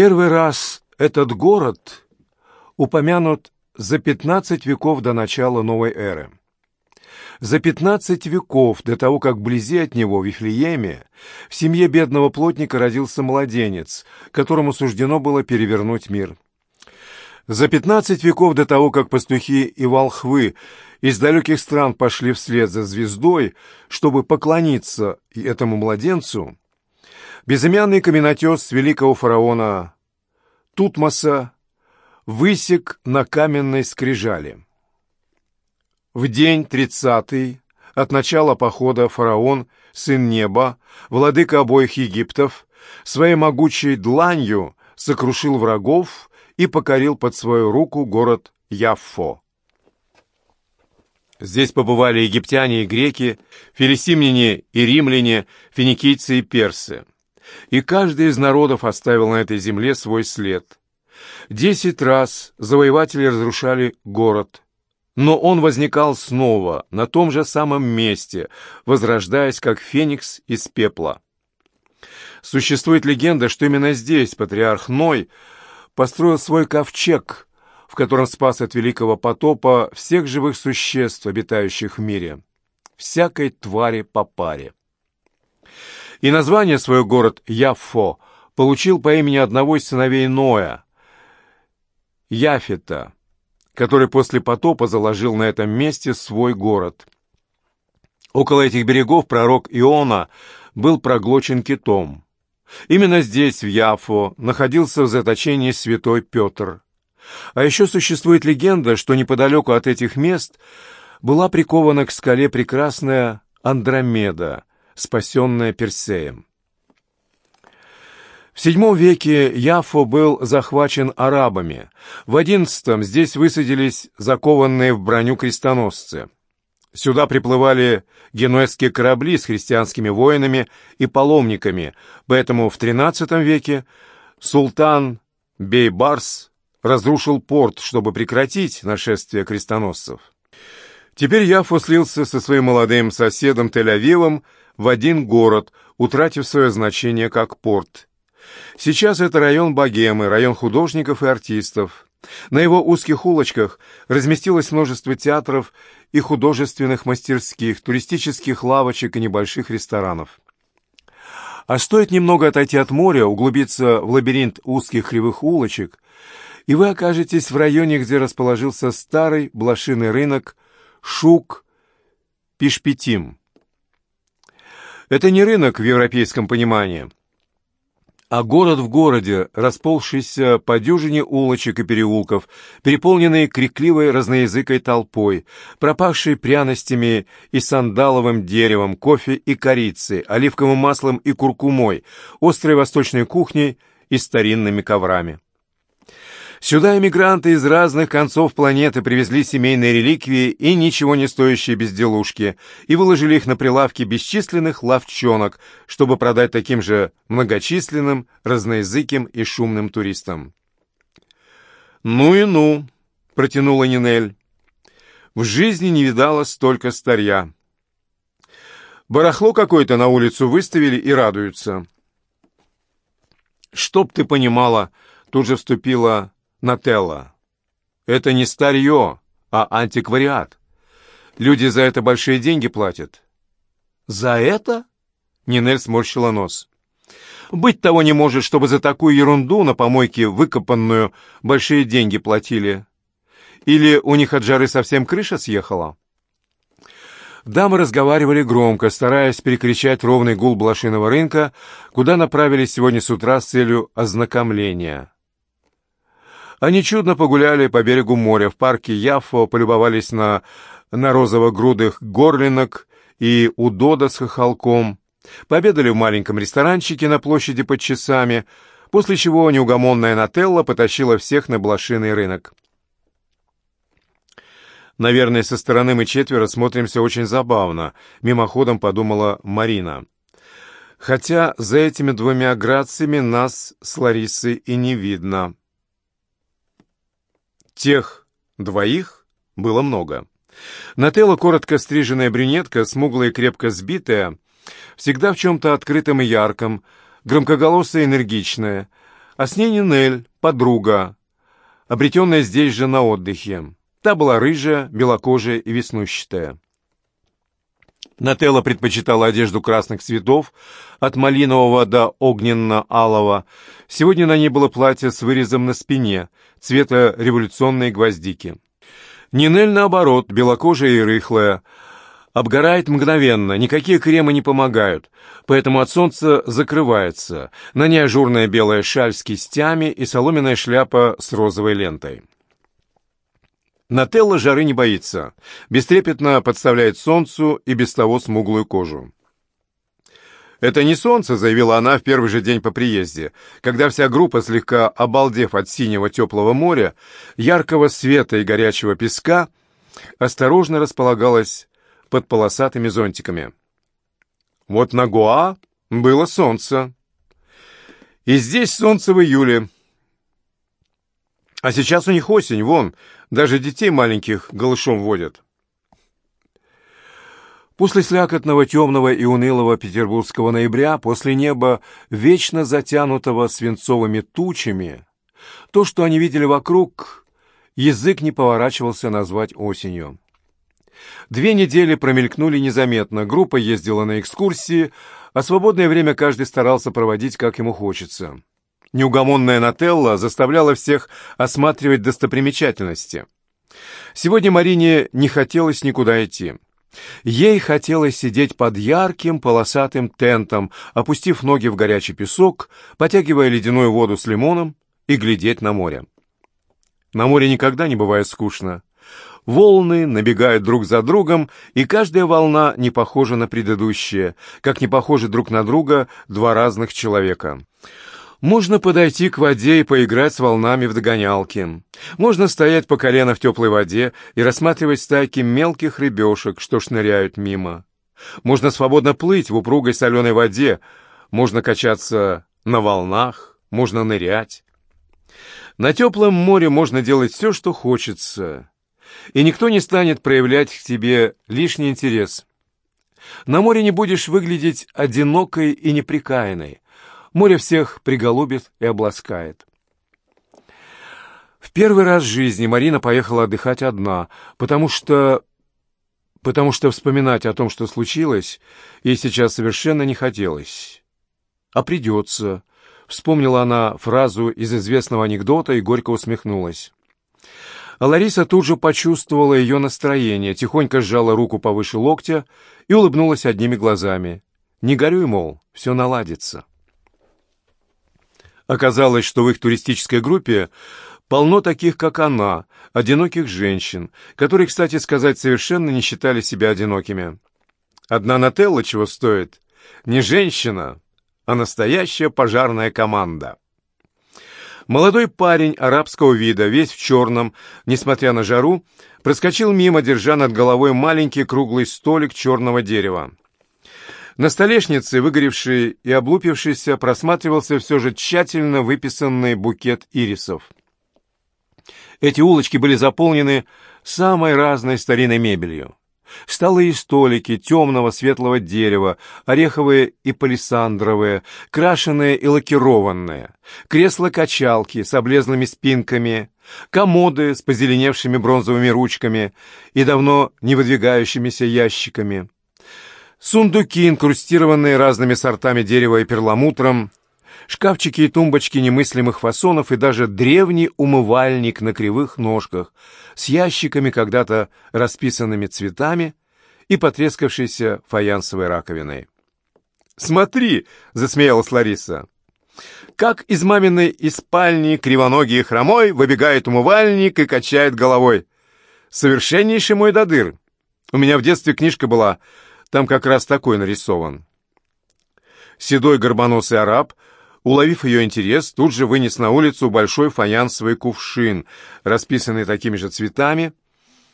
Первый раз этот город упомянут за 15 веков до начала новой эры. За 15 веков до того, как вблизи от него, в Вифлееме, в семье бедного плотника родился младенец, которому суждено было перевернуть мир. За 15 веков до того, как пастухи и волхвы из далеких стран пошли вслед за звездой, чтобы поклониться этому младенцу, безымянный каменотес великого фараона Тутмоса высек на каменной скрижали. В день тридцатый от начала похода фараон, сын неба, владыка обоих Египтов, своей могучей дланью сокрушил врагов и покорил под свою руку город Яффо. Здесь побывали египтяне и греки, филистимляне и римляне, финикийцы и персы. И каждый из народов оставил на этой земле свой след. Десять раз завоеватели разрушали город, но он возникал снова, на том же самом месте, возрождаясь как феникс из пепла. Существует легенда, что именно здесь патриарх Ной построил свой ковчег, в котором спас от великого потопа всех живых существ, обитающих в мире, всякой твари по паре. И название свой город Яффо получил по имени одного из сыновей Ноя, Яфета, который после потопа заложил на этом месте свой город. Около этих берегов пророк Иона был проглочен китом. Именно здесь, в Яфо, находился в заточении святой Петр. А еще существует легенда, что неподалеку от этих мест была прикована к скале прекрасная Андромеда, спасенная Персеем. В VII веке Яффо был захвачен арабами. В XI здесь высадились закованные в броню крестоносцы. Сюда приплывали генуэзские корабли с христианскими воинами и паломниками, поэтому в XIII веке султан Бейбарс разрушил порт, чтобы прекратить нашествие крестоносцев. Теперь Яффо слился со своим молодым соседом Тель-Авивом в один город, утратив свое значение как порт – Сейчас это район богемы, район художников и артистов. На его узких улочках разместилось множество театров и художественных мастерских, туристических лавочек и небольших ресторанов. А стоит немного отойти от моря, углубиться в лабиринт узких кривых улочек, и вы окажетесь в районе, где расположился старый блошиный рынок Шук Пишпетим. Это не рынок в европейском понимании а город в городе, расползшийся по дюжине улочек и переулков, переполненный крикливой разноязыкой толпой, пропахший пряностями и сандаловым деревом, кофе и корицей, оливковым маслом и куркумой, острой восточной кухней и старинными коврами. Сюда эмигранты из разных концов планеты привезли семейные реликвии и ничего не стоящие безделушки и выложили их на прилавки бесчисленных лавчонок, чтобы продать таким же многочисленным, разноязыким и шумным туристам. «Ну и ну!» — протянула Нинель. «В жизни не видала столько старья. Барахло какое-то на улицу выставили и радуются». «Чтоб ты понимала!» — тут же вступила Нателла. Это не старье, а антиквариат. Люди за это большие деньги платят. За это? Нинель сморщила нос. Быть того не может, чтобы за такую ерунду на помойке выкопанную большие деньги платили. Или у них от жары совсем крыша съехала? Дамы разговаривали громко, стараясь перекричать ровный гул блошиного рынка, куда направились сегодня с утра с целью ознакомления. Они чудно погуляли по берегу моря, в парке Яффо полюбовались на, на розово-грудых горлинок и удода с хохолком, пообедали в маленьком ресторанчике на площади под часами, после чего неугомонная Нателла потащила всех на блошиный рынок. «Наверное, со стороны мы четверо смотримся очень забавно», — мимоходом подумала Марина. «Хотя за этими двумя грациями нас с Ларисой и не видно». Тех двоих было много. Нателла, коротко стриженная брюнетка, смуглая и крепко сбитая, всегда в чем-то открытом и ярком, громкоголосая и энергичная. а с ней Нинель, подруга, обретенная здесь же на отдыхе. Та была рыжая, белокожая и веснущатая. Нателла предпочитала одежду красных цветов, от малинового до огненно-алого. Сегодня на ней было платье с вырезом на спине, цвета революционной гвоздики. Нинель, наоборот, белокожая и рыхлая, обгорает мгновенно, никакие кремы не помогают, поэтому от солнца закрывается. На ней ажурная белая шаль с кистями и соломенная шляпа с розовой лентой. Нателла жары не боится, бестрепетно подставляет солнцу и без того смуглую кожу. «Это не солнце», — заявила она в первый же день по приезде, когда вся группа, слегка обалдев от синего теплого моря, яркого света и горячего песка, осторожно располагалась под полосатыми зонтиками. Вот на Гоа было солнце. И здесь солнце в июле. А сейчас у них осень, вон, даже детей маленьких голышом водят. После слякотного, темного и унылого петербургского ноября, после неба, вечно затянутого свинцовыми тучами, то, что они видели вокруг, язык не поворачивался назвать осенью. Две недели промелькнули незаметно, группа ездила на экскурсии, а свободное время каждый старался проводить, как ему хочется. Неугомонная Нателла заставляла всех осматривать достопримечательности. Сегодня Марине не хотелось никуда идти. Ей хотелось сидеть под ярким полосатым тентом, опустив ноги в горячий песок, потягивая ледяную воду с лимоном и глядеть на море. На море никогда не бывает скучно. Волны набегают друг за другом, и каждая волна не похожа на предыдущие, как не похожи друг на друга два разных человека. Можно подойти к воде и поиграть с волнами в догонялки. Можно стоять по колено в теплой воде и рассматривать стайки мелких рыбешек, что шныряют мимо. Можно свободно плыть в упругой соленой воде, можно качаться на волнах, можно нырять. На теплом море можно делать все, что хочется, и никто не станет проявлять к тебе лишний интерес. На море не будешь выглядеть одинокой и неприкаянной, Море всех приголубит и обласкает. В первый раз в жизни Марина поехала отдыхать одна, потому что... потому что вспоминать о том, что случилось, ей сейчас совершенно не хотелось. «А придется», — вспомнила она фразу из известного анекдота и горько усмехнулась. А Лариса тут же почувствовала ее настроение, тихонько сжала руку повыше локтя и улыбнулась одними глазами. «Не горюй, мол, все наладится». Оказалось, что в их туристической группе полно таких, как она, одиноких женщин, которые, кстати сказать, совершенно не считали себя одинокими. Одна Нателла чего стоит? Не женщина, а настоящая пожарная команда. Молодой парень арабского вида, весь в черном, несмотря на жару, проскочил мимо, держа над головой маленький круглый столик черного дерева. На столешнице, выгоревший и облупившийся, просматривался все же тщательно выписанный букет ирисов. Эти улочки были заполнены самой разной старинной мебелью. Столы и столики темного светлого дерева, ореховые и палисандровые, крашеные и лакированные, кресла-качалки с облезлыми спинками, комоды с позеленевшими бронзовыми ручками и давно не выдвигающимися ящиками, Сундуки, инкрустированные разными сортами дерева и перламутром, шкафчики и тумбочки немыслимых фасонов и даже древний умывальник на кривых ножках с ящиками, когда-то расписанными цветами и потрескавшейся фаянсовой раковиной. «Смотри!» — засмеялась Лариса. «Как из маминой из спальни кривоногий и хромой выбегает умывальник и качает головой. Совершеннейший мой додыр. У меня в детстве книжка была — там как раз такой нарисован. Седой горбоносый араб, уловив ее интерес, тут же вынес на улицу большой фаянсовый кувшин, расписанный такими же цветами,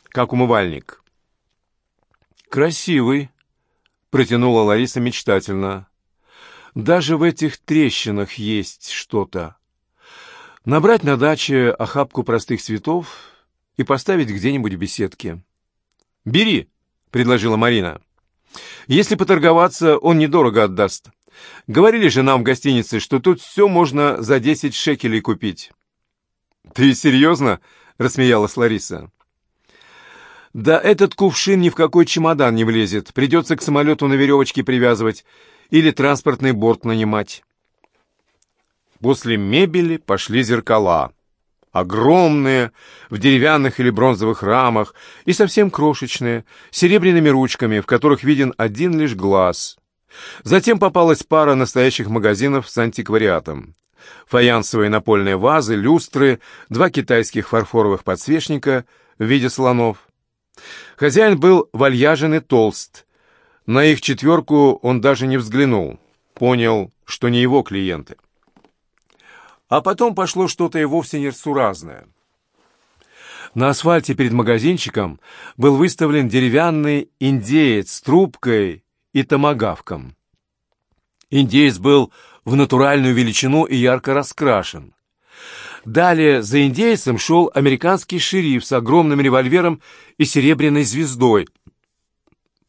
как умывальник. «Красивый», — протянула Лариса мечтательно. «Даже в этих трещинах есть что-то. Набрать на даче охапку простых цветов и поставить где-нибудь в беседке». «Бери», — предложила Марина. Если поторговаться, он недорого отдаст. Говорили же нам в гостинице, что тут все можно за десять шекелей купить». «Ты серьезно?» — рассмеялась Лариса. «Да этот кувшин ни в какой чемодан не влезет. Придется к самолету на веревочке привязывать или транспортный борт нанимать». После мебели пошли зеркала. Огромные, в деревянных или бронзовых рамах, и совсем крошечные, с серебряными ручками, в которых виден один лишь глаз. Затем попалась пара настоящих магазинов с антиквариатом. Фаянсовые напольные вазы, люстры, два китайских фарфоровых подсвечника в виде слонов. Хозяин был вальяжен и толст. На их четверку он даже не взглянул. Понял, что не его клиенты. А потом пошло что-то и вовсе несуразное. На асфальте перед магазинчиком был выставлен деревянный индеец с трубкой и томагавком. Индеец был в натуральную величину и ярко раскрашен. Далее за индейцем шел американский шериф с огромным револьвером и серебряной звездой.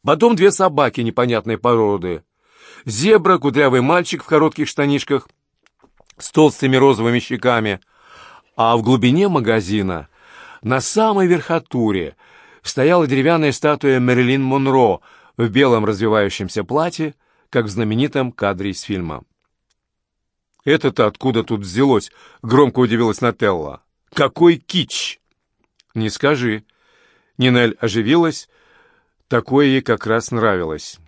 Потом две собаки непонятной породы. Зебра, кудрявый мальчик в коротких штанишках с толстыми розовыми щеками, а в глубине магазина, на самой верхотуре, стояла деревянная статуя Мэрилин Монро в белом развивающемся платье, как в знаменитом кадре из фильма. «Это-то откуда тут взялось?» — громко удивилась Нателла. «Какой кич!» «Не скажи». Нинель оживилась. Такое ей как раз нравилось.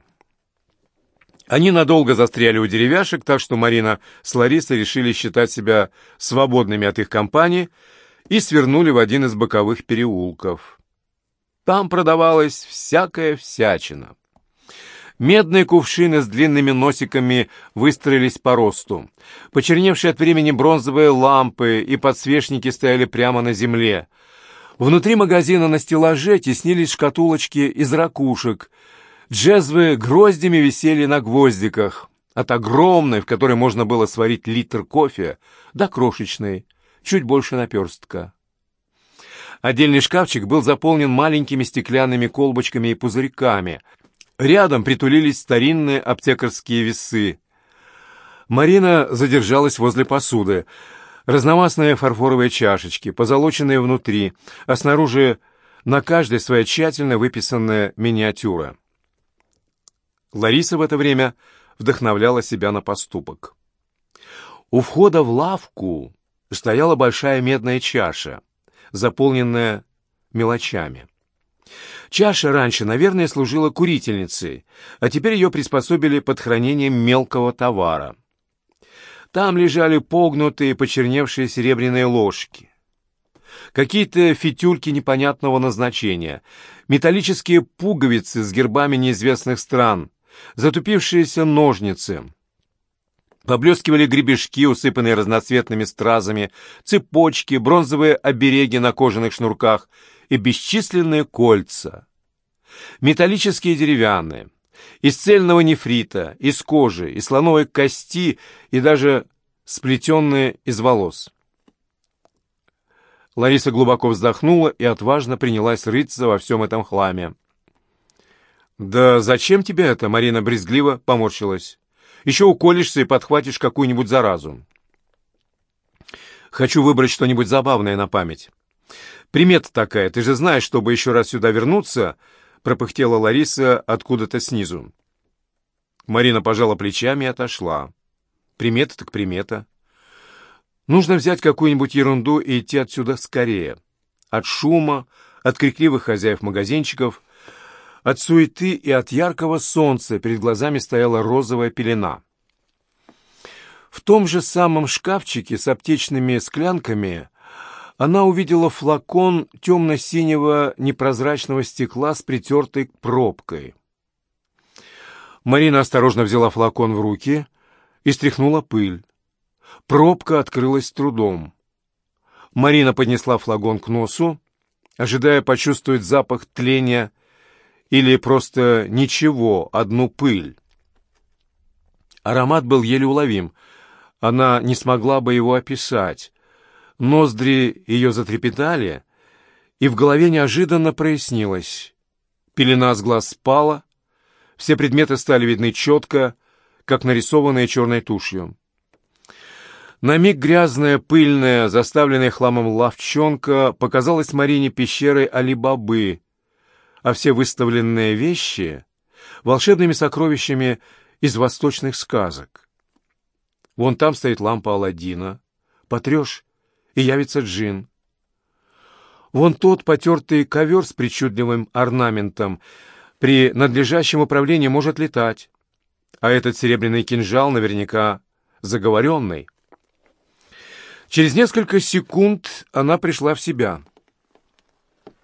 Они надолго застряли у деревяшек, так что Марина с Ларисой решили считать себя свободными от их компании и свернули в один из боковых переулков. Там продавалась всякая всячина. Медные кувшины с длинными носиками выстроились по росту. Почерневшие от времени бронзовые лампы и подсвечники стояли прямо на земле. Внутри магазина на стеллаже теснились шкатулочки из ракушек — Джезвы гроздями висели на гвоздиках, от огромной, в которой можно было сварить литр кофе, до крошечной, чуть больше наперстка. Отдельный шкафчик был заполнен маленькими стеклянными колбочками и пузырьками. Рядом притулились старинные аптекарские весы. Марина задержалась возле посуды. Разновасные фарфоровые чашечки, позолоченные внутри, а снаружи на каждой своя тщательно выписанная миниатюра. Лариса в это время вдохновляла себя на поступок. У входа в лавку стояла большая медная чаша, заполненная мелочами. Чаша раньше, наверное, служила курительницей, а теперь ее приспособили под хранением мелкого товара. Там лежали погнутые, почерневшие серебряные ложки. Какие-то фитюльки непонятного назначения, металлические пуговицы с гербами неизвестных стран, затупившиеся ножницы. Поблескивали гребешки, усыпанные разноцветными стразами, цепочки, бронзовые обереги на кожаных шнурках и бесчисленные кольца. Металлические и деревянные, из цельного нефрита, из кожи, из слоновой кости и даже сплетенные из волос. Лариса глубоко вздохнула и отважно принялась рыться во всем этом хламе. «Да зачем тебе это?» — Марина брезгливо поморщилась. «Еще уколешься и подхватишь какую-нибудь заразу». «Хочу выбрать что-нибудь забавное на память». «Примета такая, ты же знаешь, чтобы еще раз сюда вернуться», — пропыхтела Лариса откуда-то снизу. Марина пожала плечами и отошла. «Примета так примета. Нужно взять какую-нибудь ерунду и идти отсюда скорее. От шума, от крикливых хозяев магазинчиков — от суеты и от яркого солнца перед глазами стояла розовая пелена. В том же самом шкафчике с аптечными склянками она увидела флакон темно-синего непрозрачного стекла с притертой пробкой. Марина осторожно взяла флакон в руки и стряхнула пыль. Пробка открылась с трудом. Марина поднесла флакон к носу, ожидая почувствовать запах тления или просто ничего, одну пыль. Аромат был еле уловим. Она не смогла бы его описать. Ноздри ее затрепетали, и в голове неожиданно прояснилось. Пелена с глаз спала, все предметы стали видны четко, как нарисованные черной тушью. На миг грязная, пыльная, заставленная хламом лавчонка показалась Марине пещерой Али-Бабы, а все выставленные вещи — волшебными сокровищами из восточных сказок. Вон там стоит лампа Аладдина. Потрешь, и явится джин. Вон тот потертый ковер с причудливым орнаментом при надлежащем управлении может летать. А этот серебряный кинжал наверняка заговоренный. Через несколько секунд она пришла в себя.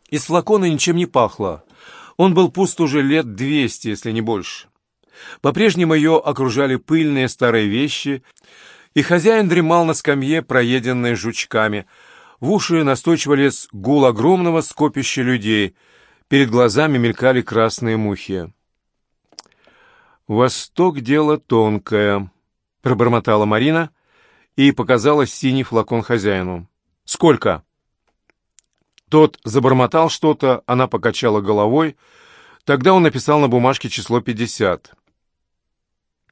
Из флакона ничем не пахло. Он был пуст уже лет двести, если не больше. По-прежнему ее окружали пыльные старые вещи, и хозяин дремал на скамье, проеденной жучками. В уши настойчиво лез гул огромного скопища людей. Перед глазами мелькали красные мухи. «Восток — дело тонкое», — пробормотала Марина и показала синий флакон хозяину. «Сколько?» Тот забормотал что-то, она покачала головой. Тогда он написал на бумажке число пятьдесят.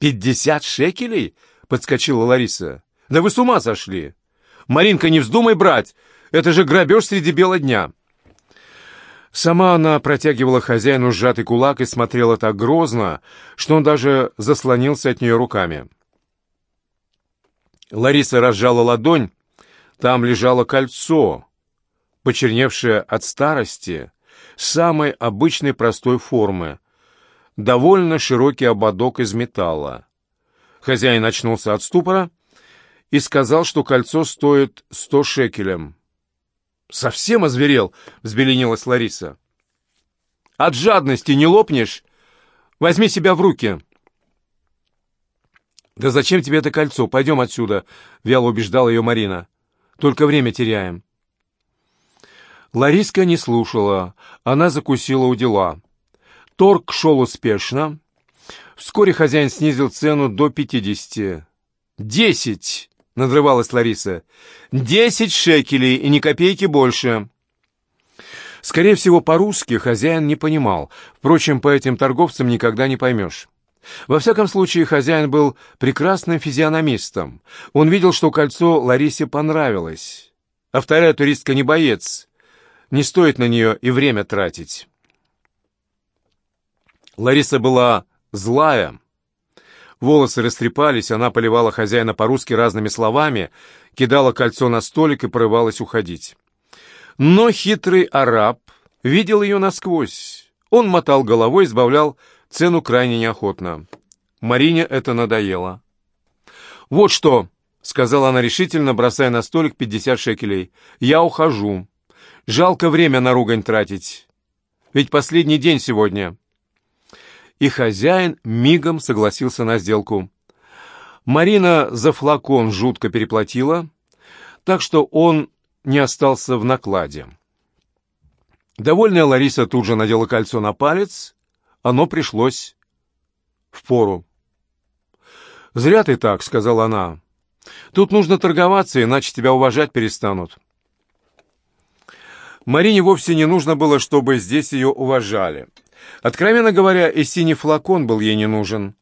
«Пятьдесят шекелей?» — подскочила Лариса. «Да вы с ума сошли! Маринка, не вздумай брать! Это же грабеж среди бела дня!» Сама она протягивала хозяину сжатый кулак и смотрела так грозно, что он даже заслонился от нее руками. Лариса разжала ладонь, там лежало кольцо, почерневшее от старости, самой обычной простой формы, довольно широкий ободок из металла. Хозяин очнулся от ступора и сказал, что кольцо стоит сто шекелем. «Совсем озверел?» — взбеленилась Лариса. «От жадности не лопнешь? Возьми себя в руки!» «Да зачем тебе это кольцо? Пойдем отсюда!» — вяло убеждала ее Марина. «Только время теряем». Лариска не слушала. Она закусила у дела. Торг шел успешно. Вскоре хозяин снизил цену до пятидесяти. «Десять!» — надрывалась Лариса. «Десять шекелей и ни копейки больше!» Скорее всего, по-русски хозяин не понимал. Впрочем, по этим торговцам никогда не поймешь. Во всяком случае, хозяин был прекрасным физиономистом. Он видел, что кольцо Ларисе понравилось. А вторая туристка не боец. Не стоит на нее и время тратить. Лариса была злая, Волосы растрепались, она поливала хозяина по-русски разными словами, кидала кольцо на столик и порывалась уходить. Но хитрый араб видел ее насквозь. Он мотал головой, избавлял цену крайне неохотно. Марине это надоело. «Вот что!» — сказала она решительно, бросая на столик пятьдесят шекелей. «Я ухожу. Жалко время на ругань тратить. Ведь последний день сегодня» и хозяин мигом согласился на сделку. Марина за флакон жутко переплатила, так что он не остался в накладе. Довольная Лариса тут же надела кольцо на палец, оно пришлось в пору. «Зря ты так», — сказала она. «Тут нужно торговаться, иначе тебя уважать перестанут». Марине вовсе не нужно было, чтобы здесь ее уважали. Откровенно говоря, и синий флакон был ей не нужен,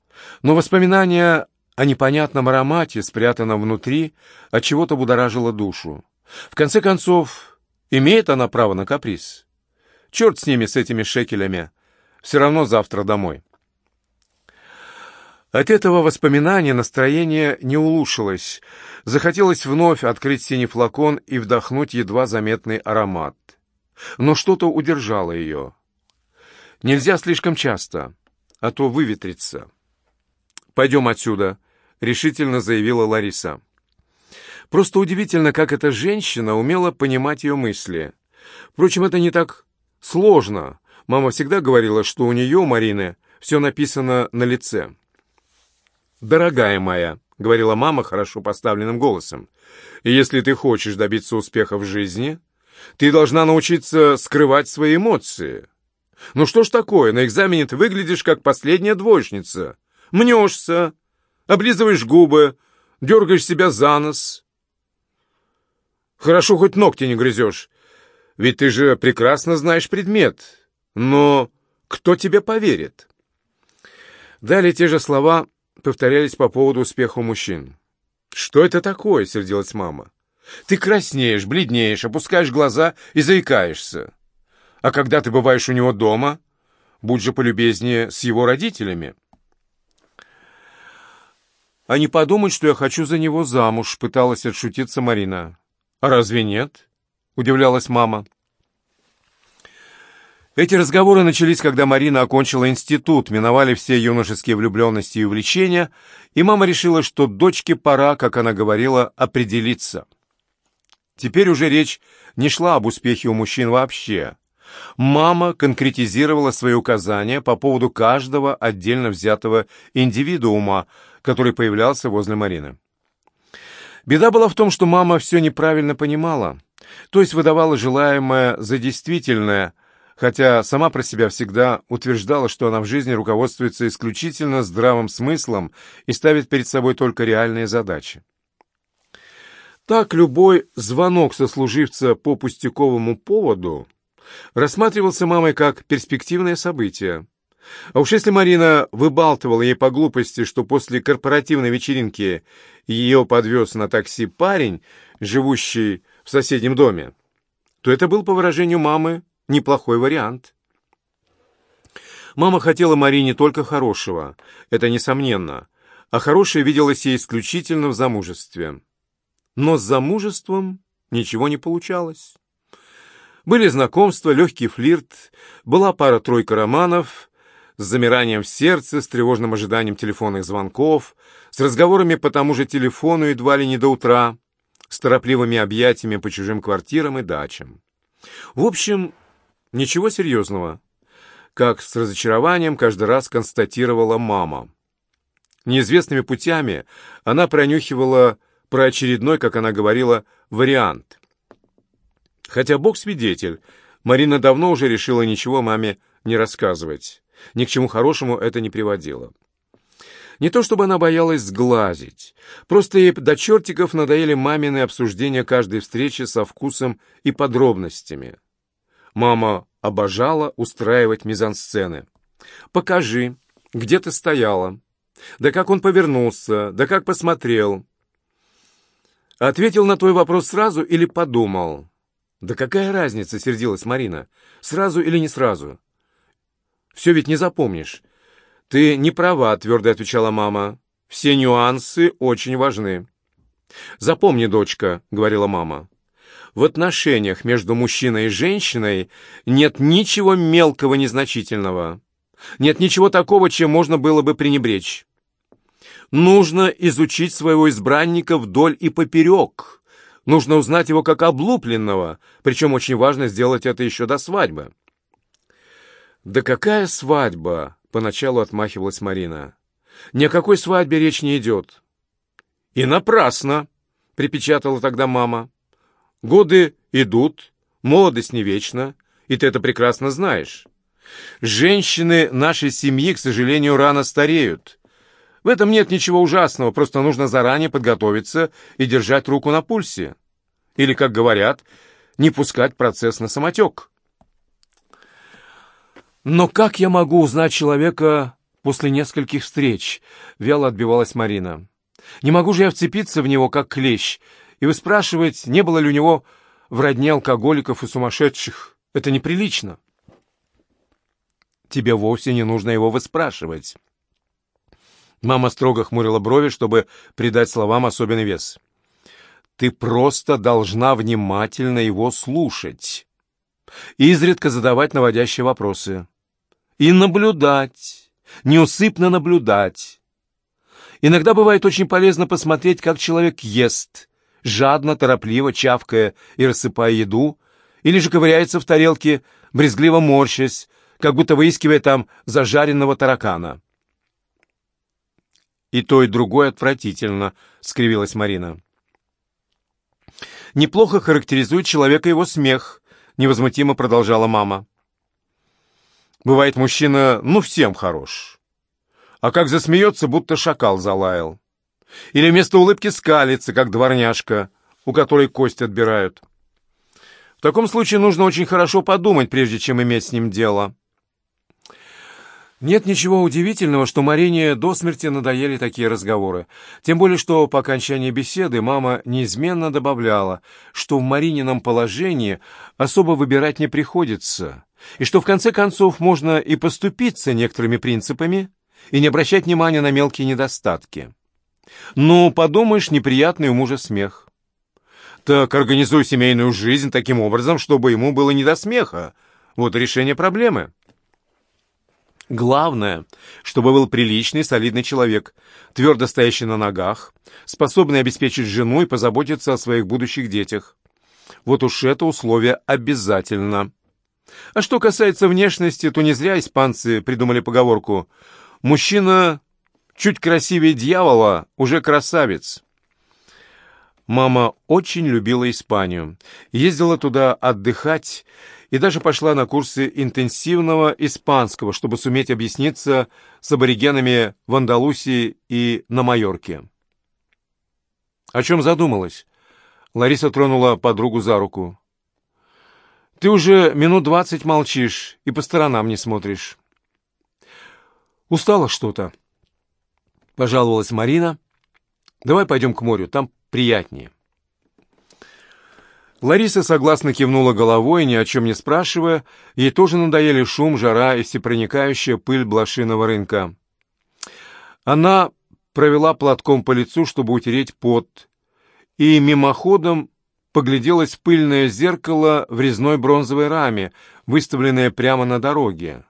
но воспоминания о непонятном аромате, спрятанном внутри, от чего-то будоражило душу. В конце концов, имеет она право на каприз. Черт с ними, с этими шекелями. Все равно завтра домой. От этого воспоминания настроение не улучшилось. Захотелось вновь открыть синий флакон и вдохнуть едва заметный аромат. Но что-то удержало ее. Нельзя слишком часто, а то выветрится. «Пойдем отсюда», — решительно заявила Лариса. Просто удивительно, как эта женщина умела понимать ее мысли. Впрочем, это не так сложно. Мама всегда говорила, что у нее, Марины, все написано на лице. «Дорогая моя», — говорила мама хорошо поставленным голосом, «если ты хочешь добиться успеха в жизни, ты должна научиться скрывать свои эмоции. Ну что ж такое, на экзамене ты выглядишь как последняя двоечница. Мнешься, облизываешь губы, дергаешь себя за нос. Хорошо, хоть ногти не грызешь, ведь ты же прекрасно знаешь предмет. Но кто тебе поверит? Далее те же слова повторялись по поводу успеха мужчин. «Что это такое?» — сердилась мама. «Ты краснеешь, бледнеешь, опускаешь глаза и заикаешься. А когда ты бываешь у него дома, будь же полюбезнее с его родителями». «А не подумать, что я хочу за него замуж», — пыталась отшутиться Марина. «А разве нет?» — удивлялась мама. Эти разговоры начались, когда Марина окончила институт, миновали все юношеские влюбленности и увлечения, и мама решила, что дочке пора, как она говорила, определиться. Теперь уже речь не шла об успехе у мужчин вообще. Мама конкретизировала свои указания по поводу каждого отдельно взятого индивидуума, который появлялся возле Марины. Беда была в том, что мама все неправильно понимала, то есть выдавала желаемое за действительное, хотя сама про себя всегда утверждала, что она в жизни руководствуется исключительно здравым смыслом и ставит перед собой только реальные задачи. Так любой звонок сослуживца по пустяковому поводу рассматривался мамой как перспективное событие. А уж если Марина выбалтывала ей по глупости, что после корпоративной вечеринки ее подвез на такси парень, живущий в соседнем доме, то это был, по выражению мамы, неплохой вариант. Мама хотела Марине только хорошего, это несомненно, а хорошее виделось ей исключительно в замужестве. Но с замужеством ничего не получалось. Были знакомства, легкий флирт, была пара-тройка романов с замиранием в сердце, с тревожным ожиданием телефонных звонков, с разговорами по тому же телефону едва ли не до утра, с торопливыми объятиями по чужим квартирам и дачам. В общем, Ничего серьезного, как с разочарованием каждый раз констатировала мама. Неизвестными путями она пронюхивала про очередной, как она говорила, вариант. Хотя Бог свидетель, Марина давно уже решила ничего маме не рассказывать. Ни к чему хорошему это не приводило. Не то чтобы она боялась сглазить, просто ей до чертиков надоели мамины обсуждения каждой встречи со вкусом и подробностями. Мама обожала устраивать мизансцены. «Покажи, где ты стояла, да как он повернулся, да как посмотрел». Ответил на твой вопрос сразу или подумал? «Да какая разница?» — сердилась Марина. «Сразу или не сразу?» «Все ведь не запомнишь». «Ты не права», — твердо отвечала мама. «Все нюансы очень важны». «Запомни, дочка», — говорила мама в отношениях между мужчиной и женщиной нет ничего мелкого незначительного. Нет ничего такого, чем можно было бы пренебречь. Нужно изучить своего избранника вдоль и поперек. Нужно узнать его как облупленного, причем очень важно сделать это еще до свадьбы. «Да какая свадьба?» — поначалу отмахивалась Марина. «Ни о какой свадьбе речь не идет». «И напрасно!» — припечатала тогда мама. Годы идут, молодость не вечна, и ты это прекрасно знаешь. Женщины нашей семьи, к сожалению, рано стареют. В этом нет ничего ужасного, просто нужно заранее подготовиться и держать руку на пульсе. Или, как говорят, не пускать процесс на самотек. «Но как я могу узнать человека после нескольких встреч?» — вяло отбивалась Марина. «Не могу же я вцепиться в него, как клещ, и выспрашивать, не было ли у него в родне алкоголиков и сумасшедших. Это неприлично. Тебе вовсе не нужно его выспрашивать. Мама строго хмурила брови, чтобы придать словам особенный вес. Ты просто должна внимательно его слушать. Изредка задавать наводящие вопросы. И наблюдать, неусыпно наблюдать. Иногда бывает очень полезно посмотреть, как человек ест, жадно, торопливо, чавкая и рассыпая еду, или же ковыряется в тарелке, брезгливо морщась, как будто выискивая там зажаренного таракана. «И то, и другое отвратительно», — скривилась Марина. «Неплохо характеризует человека его смех», — невозмутимо продолжала мама. «Бывает мужчина, ну, всем хорош. А как засмеется, будто шакал залаял. Или вместо улыбки скалится, как дворняжка, у которой кость отбирают. В таком случае нужно очень хорошо подумать, прежде чем иметь с ним дело. Нет ничего удивительного, что Марине до смерти надоели такие разговоры. Тем более, что по окончании беседы мама неизменно добавляла, что в Маринином положении особо выбирать не приходится, и что в конце концов можно и поступиться некоторыми принципами и не обращать внимания на мелкие недостатки. Ну, подумаешь, неприятный у мужа смех. Так организуй семейную жизнь таким образом, чтобы ему было не до смеха. Вот решение проблемы. Главное, чтобы был приличный, солидный человек, твердо стоящий на ногах, способный обеспечить жену и позаботиться о своих будущих детях. Вот уж это условие обязательно. А что касается внешности, то не зря испанцы придумали поговорку «Мужчина чуть красивее дьявола, уже красавец». Мама очень любила Испанию, ездила туда отдыхать и даже пошла на курсы интенсивного испанского, чтобы суметь объясниться с аборигенами в Андалусии и на Майорке. «О чем задумалась?» Лариса тронула подругу за руку. «Ты уже минут двадцать молчишь и по сторонам не смотришь». «Устала что-то», — пожаловалась Марина. «Давай пойдем к морю, там приятнее». Лариса согласно кивнула головой, ни о чем не спрашивая. Ей тоже надоели шум, жара и всепроникающая пыль блошиного рынка. Она провела платком по лицу, чтобы утереть пот, и мимоходом погляделось в пыльное зеркало в резной бронзовой раме, выставленное прямо на дороге.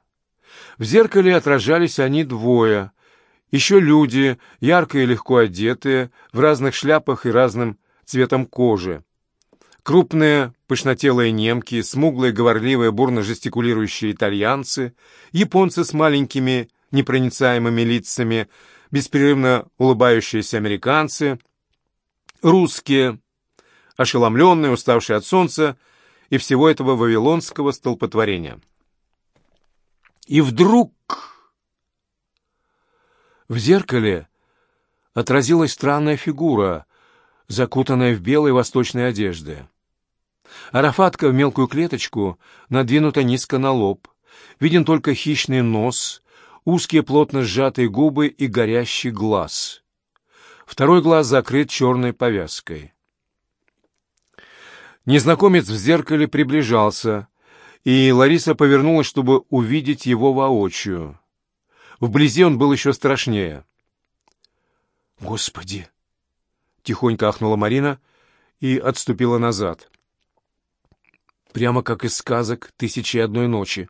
В зеркале отражались они двое. Еще люди, ярко и легко одетые, в разных шляпах и разным цветом кожи. Крупные, пышнотелые немки, смуглые, говорливые, бурно жестикулирующие итальянцы, японцы с маленькими, непроницаемыми лицами, беспрерывно улыбающиеся американцы, русские, ошеломленные, уставшие от солнца и всего этого вавилонского столпотворения. И вдруг в зеркале отразилась странная фигура, закутанная в белые восточные одежды. Арафатка в мелкую клеточку надвинута низко на лоб. Виден только хищный нос, узкие плотно сжатые губы и горящий глаз. Второй глаз закрыт черной повязкой. Незнакомец в зеркале приближался, и Лариса повернулась, чтобы увидеть его воочию. Вблизи он был еще страшнее. «Господи!» — тихонько ахнула Марина и отступила назад. Прямо как из сказок «Тысячи и одной ночи».